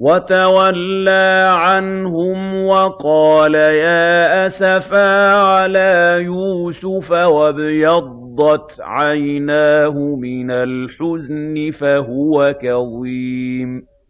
وَتَوَلَّىٰ عَنْهُمْ وَقَالَ يَا أَسَفَىٰ عَلَىٰ يُوسُفَ وَابْيَضَّتْ عَيْنَاهُ مِنَ الْحُزْنِ فَهُوَ كَظِيمٌ.